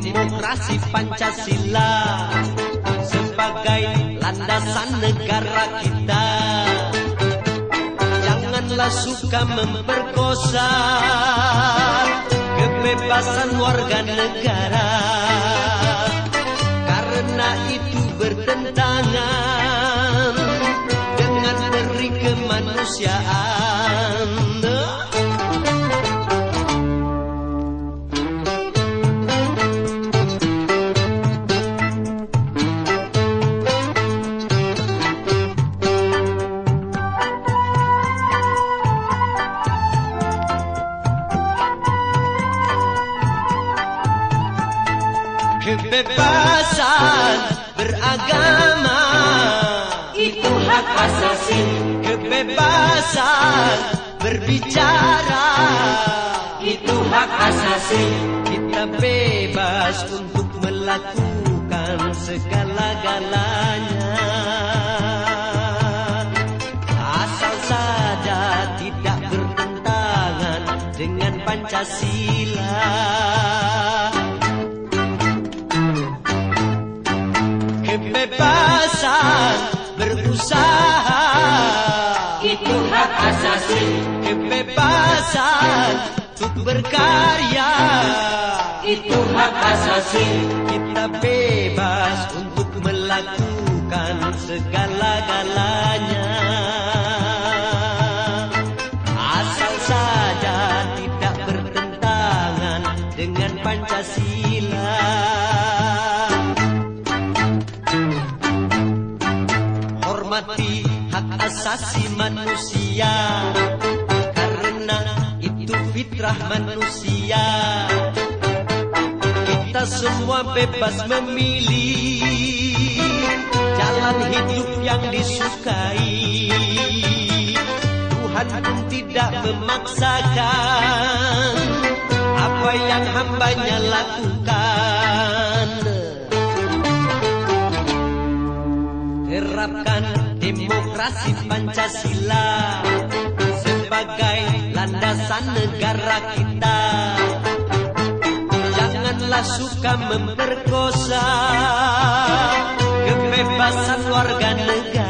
demokrasi Pancasila Sebagai landasan negara kita. Janganlah suka memperkosa Kebebasan warga negara. Karena itu bertentangan Dengan peri Kebebasan berbicara. Itu hak asasi. Kita bebas untuk melakukan segala-galanya. Asal saja tidak bertentangan dengan Pancasila. Kebebasan berusaha Kebebasan untuk berkarya. Itu hak asasi. Kita bebas untuk melakukan segala-galanya. Asal saja tidak bertentangan dengan Pancasila. Hormati hak asasi manusia Karena itu fitrah manusia. Kita semua bebas memilih Jalan hidup yang disukai. Tuhan pun tidak memaksakan Apa yang hambanya lakukan. Terapkan demokrasi Pancasila Sebagai landasan negara kita. Janganlah suka memperkosa Kebebasan warga negara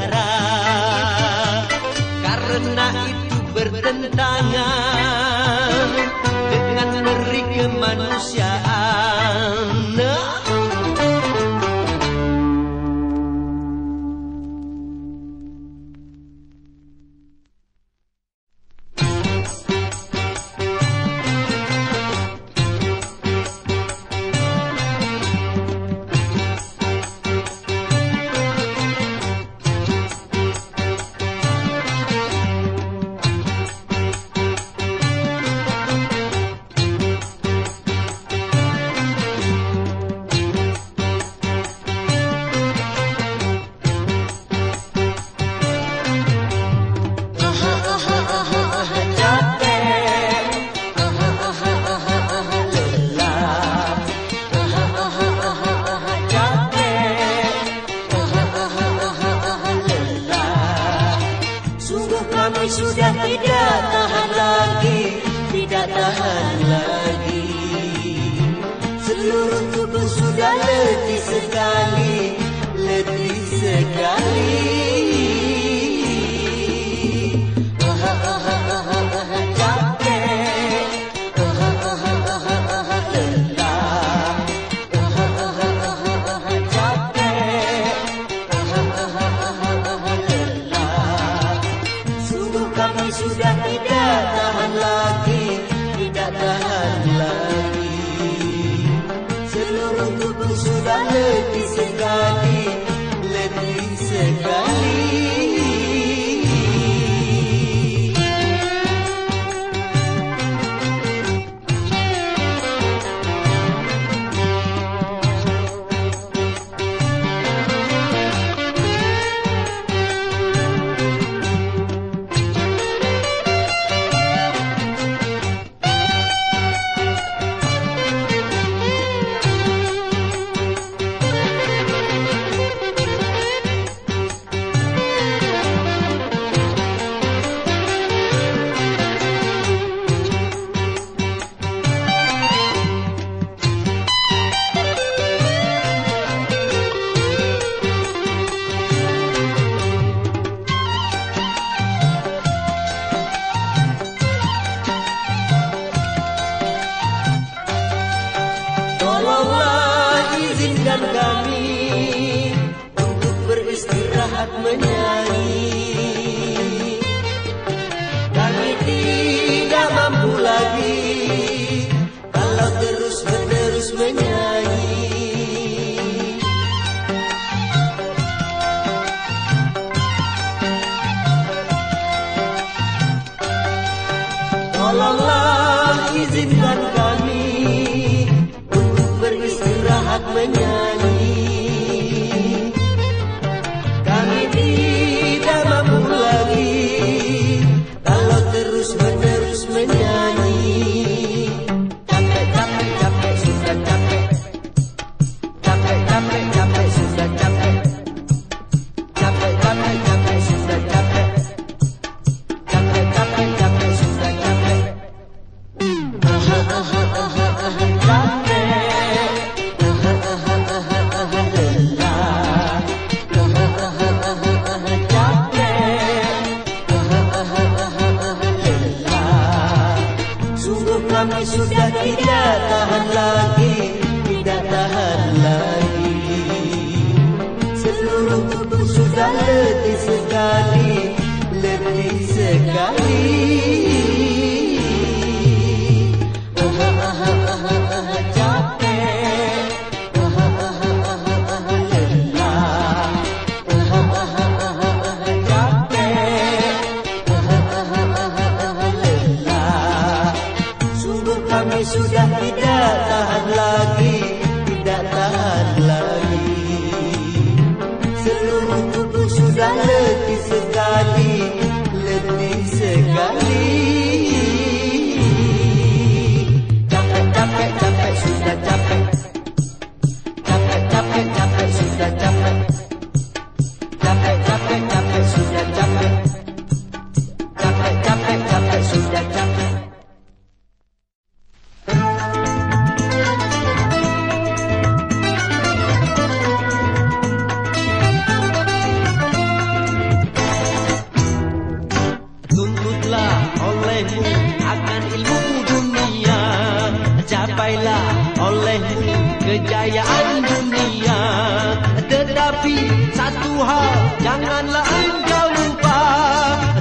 hal janganlah engkau lupa.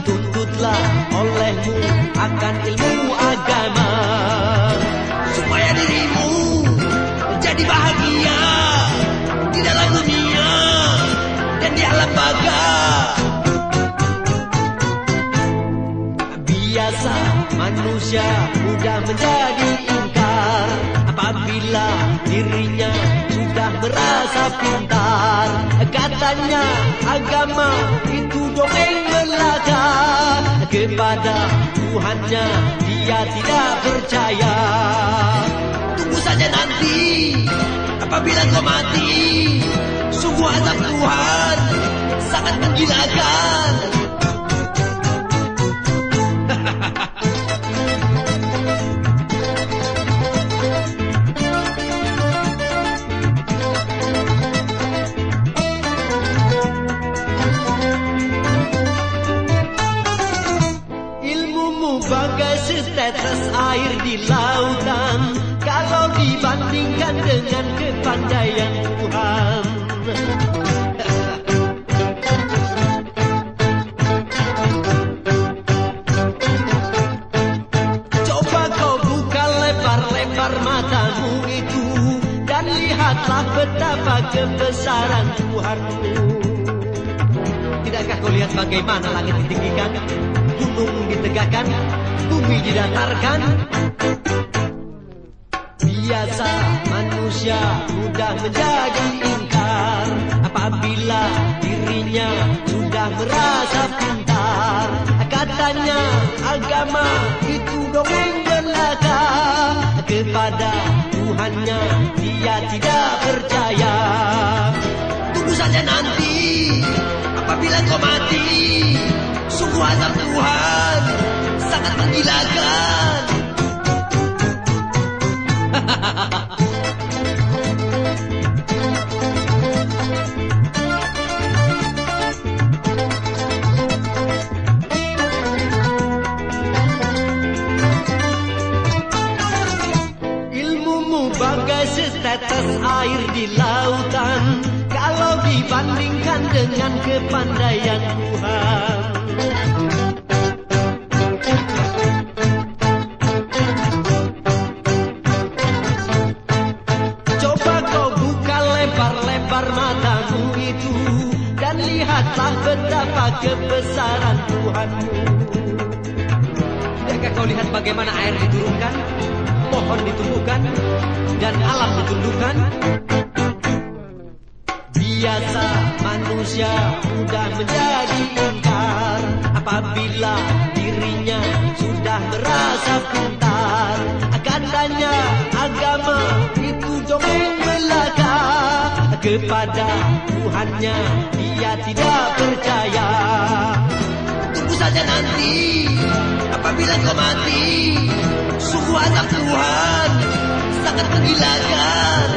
Tuntutlah olehmu akan ilmu agama. Supaya dirimu jadi bahagia Di dalam dunia dan di alam baga Biasa manusia mudah menjadi ingkar Apabila dirinya merasa pintar. Katanya agama itu dongeng belaka. Kepada Tuhannya dia tidak percaya. Tunggu saja nanti. Apabila kau mati Sungguh azab Tuhan sangat menggilakan setetes air di lautan. Kalau dibandingkan dengan kepandaian Tuhan. Coba kau buka lebar-lebar matamu itu Dan lihatlah betapa kebesaran Tuhanmu. Tidakkah kau lihat bagaimana langit ditinggikan, gunung ditegakkan, bumi didatarkan? Biasa manusia mudah menjadi ingkar apabila dirinya sudah merasa pintar. Katanya agama itu dongeng belaka kepada Tuhannya dia tidak percaya. Tunggu saja nanti apabila kau mati Sungguh azab Tuhan sangat menggilakan setetes air di lautan. Kalau dibandingkan dengan kepandaian Tuhan kebesaran Tuhanmu Tidakkah kau lihat bagaimana air diturunkan Pohon ditumbuhkan Dan alam ditundukkan? Biasa manusia mudah menjadi ingkar Apabila dirinya sudah merasa pintar. Katanya agama itu dongeng belaka Kepada Tuhannya dia tidak percaya. Tunggu saja nanti apabila kau mati Sungguh azab Tuhan sangat menggilangkan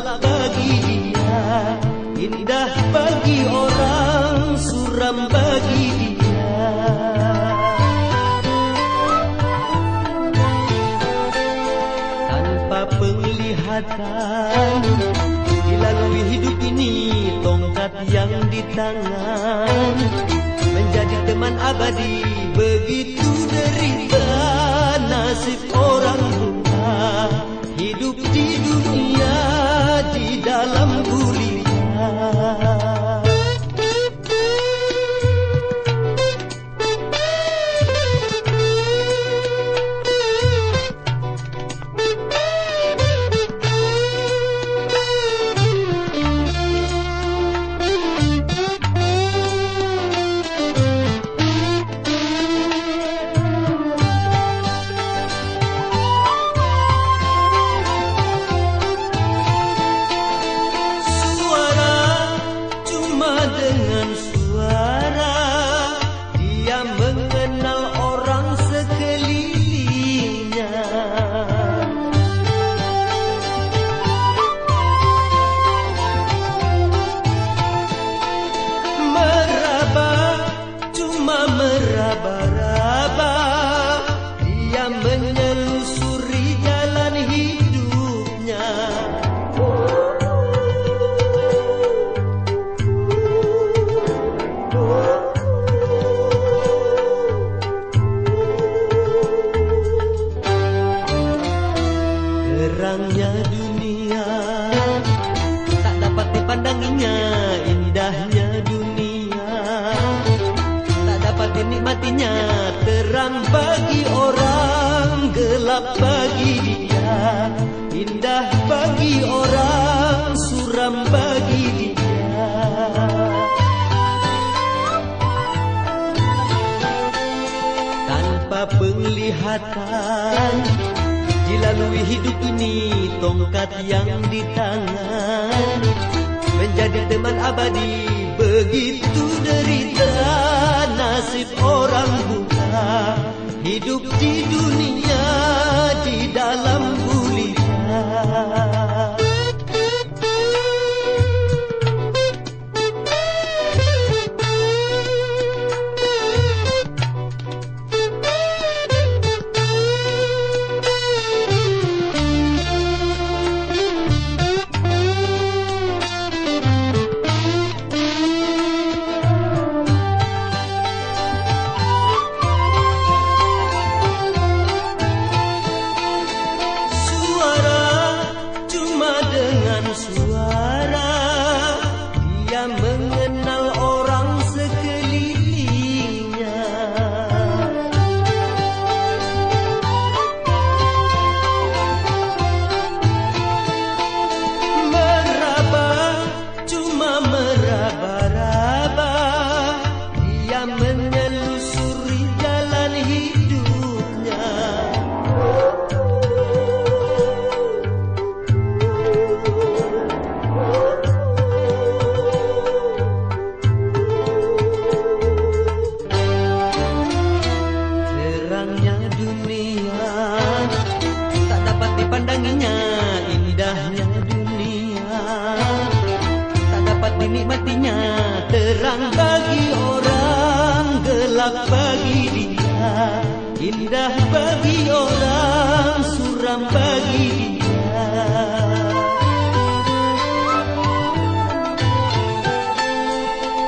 Bagi dia Indah bagi orang Suram bagi dia. Tanpa penglihatan dilalui hidup ini tongkat yang di tangan menjadi teman abadi Gelap bagi dia Indah bagi orang Suram bagi dia. Tanpa penglihatan Dilalui hidup ini tongkat yang di tangan Menjadi teman abadi begitu derita Nasib orang buta Hidup di dunia di dalam Indah bagi orang Suram bagi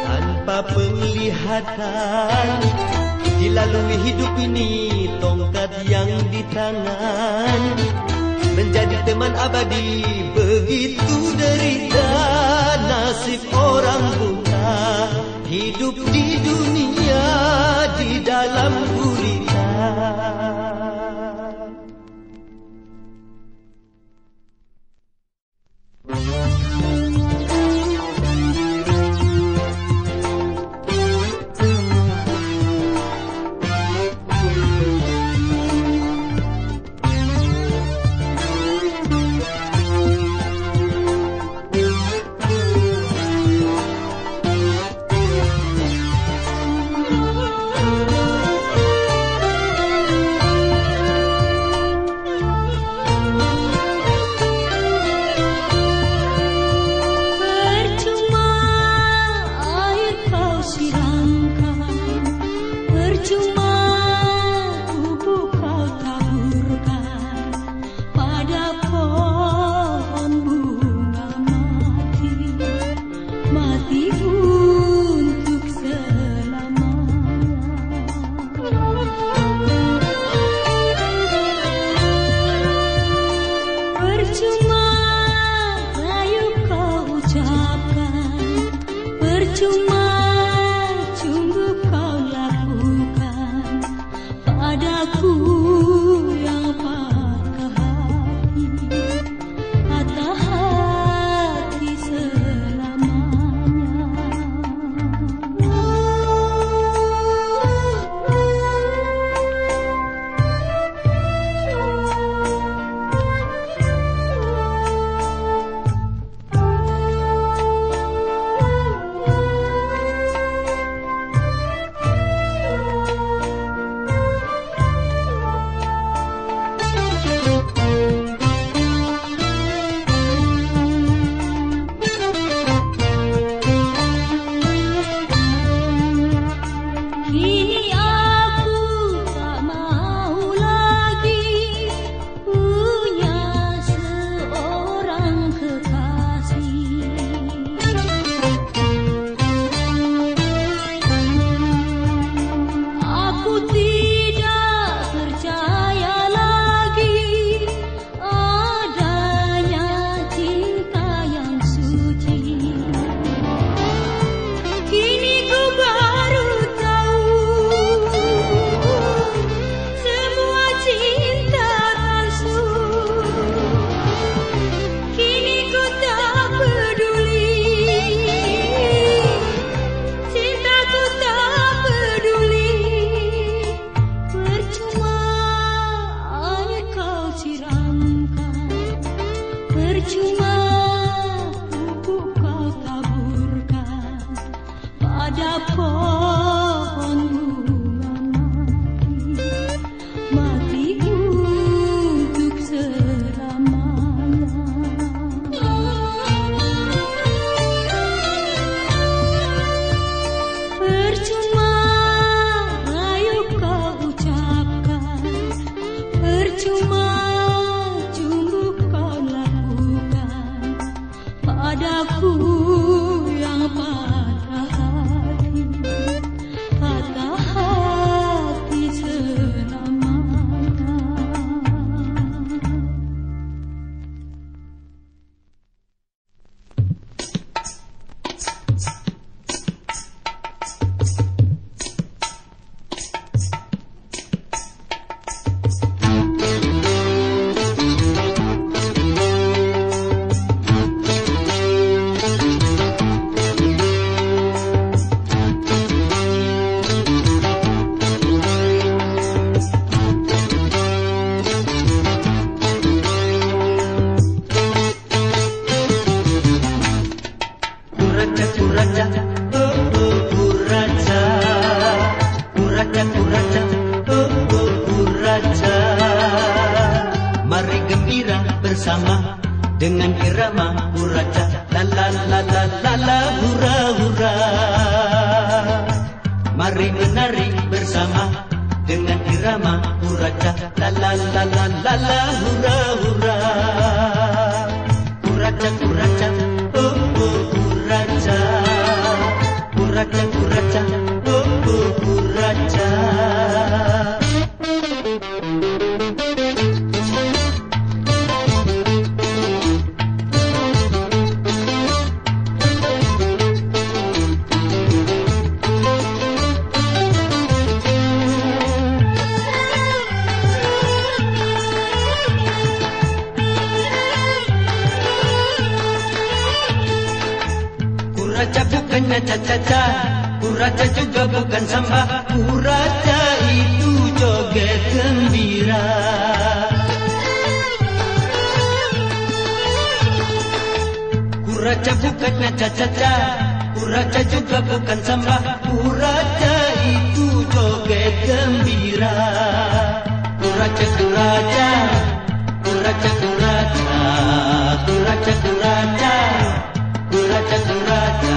tanpa penglihatan Dilalui hidup ini tongkat yang di tangan. Menjadi teman abadi begitu derita Nasib orang buta Hidup di dunia di dalam gulita kepala hura-hura. Mari menari bersama dengan irama huraca La la la la la la hura-hura. Kuraca bukan caca-caca Kuraca juga bukan sambah Kuraca itu joget gembira. Kuraca kuraca Kuraca kuraca Kuraca kuraca Kuraca kuraca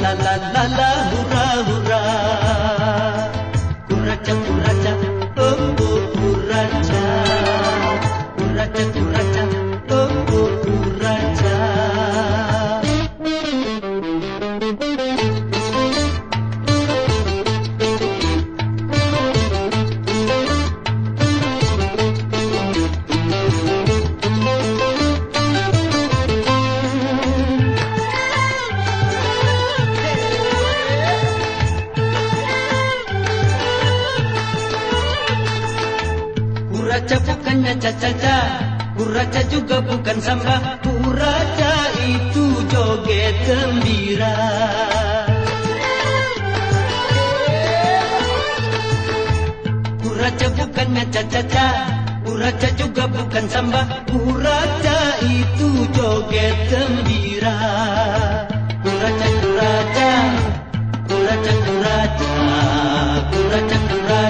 la la gembira. Puraca bukan caca-caca, Puraca juga bukan samba. Puraca itu joget gembira. Puraca, puraca Puraca, puraca Puraca, puraca